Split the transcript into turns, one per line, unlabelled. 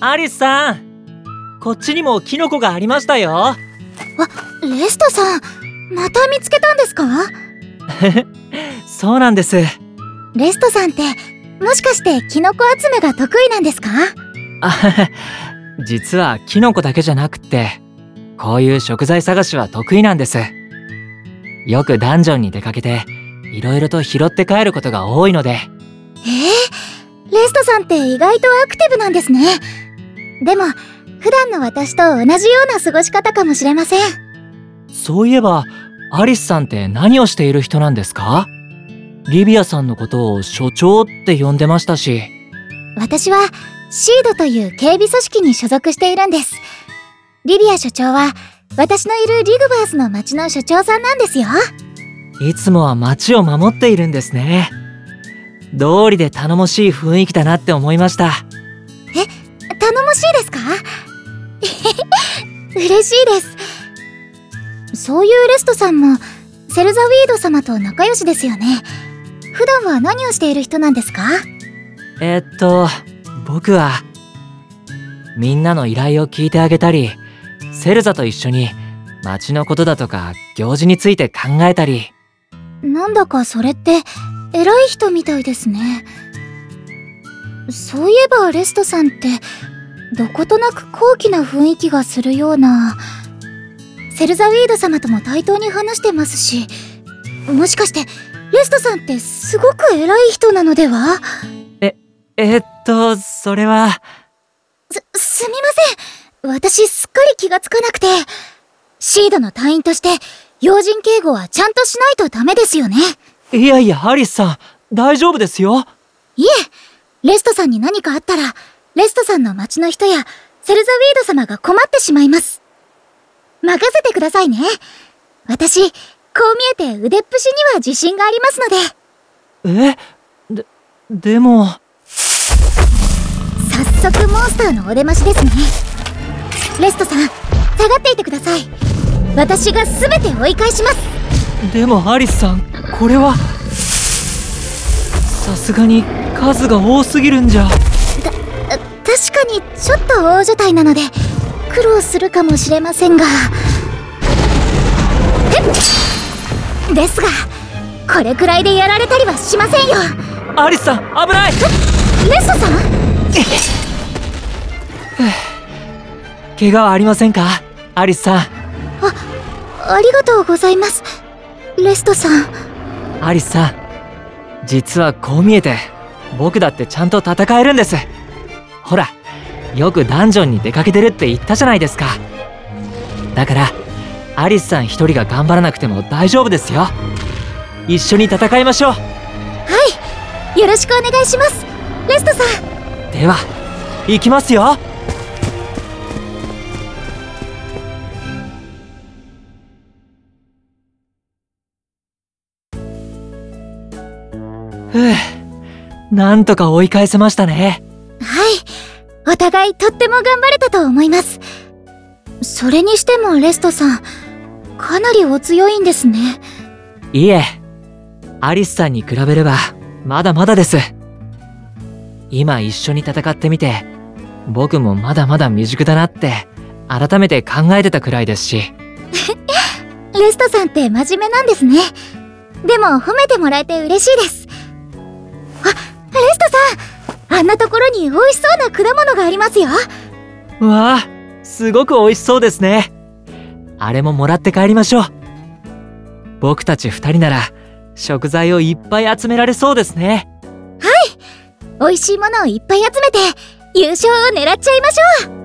アリスさんこっちにもキノコがありましたよ。
あレストさんまた見つけたんですか？
そうなんです。
レストさんってもしかしてキノコ集めが得意なんですか？
あ 実はキノコだけじゃなくってこういう食材探しは得意なんです。よくダンジョンに出かけていろいろと拾って帰ることが多いので。
えー、レストさんって意外とアクティブなんですねでも普段の私と同じような過ごし方かもしれません。
そういえばアリスさんって何をしている人なんですか？リビアさんのことを所長って呼んでましたし。
私はシードという警備組織に所属しているんです。リビア所長は私のいるリグバースの町の所長さんなんですよ。
いつもは町を守っているんですね。道理で頼もしい雰囲気だなって思いました
嬉しいです。そういうレストさんもセルザウィード様と仲良しですよね。普段は何をしている人なんですか？
えーっと僕はみんなの依頼を聞いてあげたりセルザと一緒に町のことだとか行事について考えたり。
なんだかそれって偉い人みたいですね。そういえばレストさんってどことなく高貴な雰囲気がするようなセルザウィード様とも対等に話してますしもしかしてレストさんってすごく偉い人なのでは？
えーっとそれは。
す、すみません。私すっかり気がつかなくて。シードの隊員として要人警護はちゃんとしないとダメですよね。
いやいやアリスさん大丈夫ですよ。
いえレストさんに何かあったらレストさんの町の人やセルザウィード様が困ってしまいます。任せてくださいね。私こう見えて腕っぷしには自信がありますので。
え？ででも。
早速モンスターのお出ましですね。レストさん下がっていてください。私が全て追い返します。
でもアリスさんこれはさすがに数が多すぎるんじゃ。
た確かにちょっと大所帯なので苦労するかもしれませんが。ですがこれくらいでやられたりはしませんよ。
アリスさん危ない！
レストさん？
怪我はありませんか？アリスさん。
あありがとうございます。レストさん。
アリスさん実はこう見えて僕だってちゃんと戦えるんですほらよくダンジョンに出かけてるって言ったじゃないですか。だからアリスさん一人が頑張らなくても大丈夫ですよ。一緒に戦いましょう。
はいよろしくお願いします。レストさん。
では行きますよ。ふうなんとか追い返せましたね。
はいお互いとっても頑張れたと思います。それにしてもレストさんかなりお強いんですね。
いえアリスさんに比べればまだまだです。今一緒に戦ってみて僕もまだまだ未熟だなって改めて考えてたくらいですし。
レストさんって真面目なんですね。でも褒めてもらえて嬉しいです。あレストさんあんなところに美味しそうな果物がありますよ。
わあすごく美味しそうですね。あれももらって帰りましょう。僕たち二人なら食材をいっぱい集められそうですね。
美味しいものをいっぱい集めて優勝を狙っちゃいましょう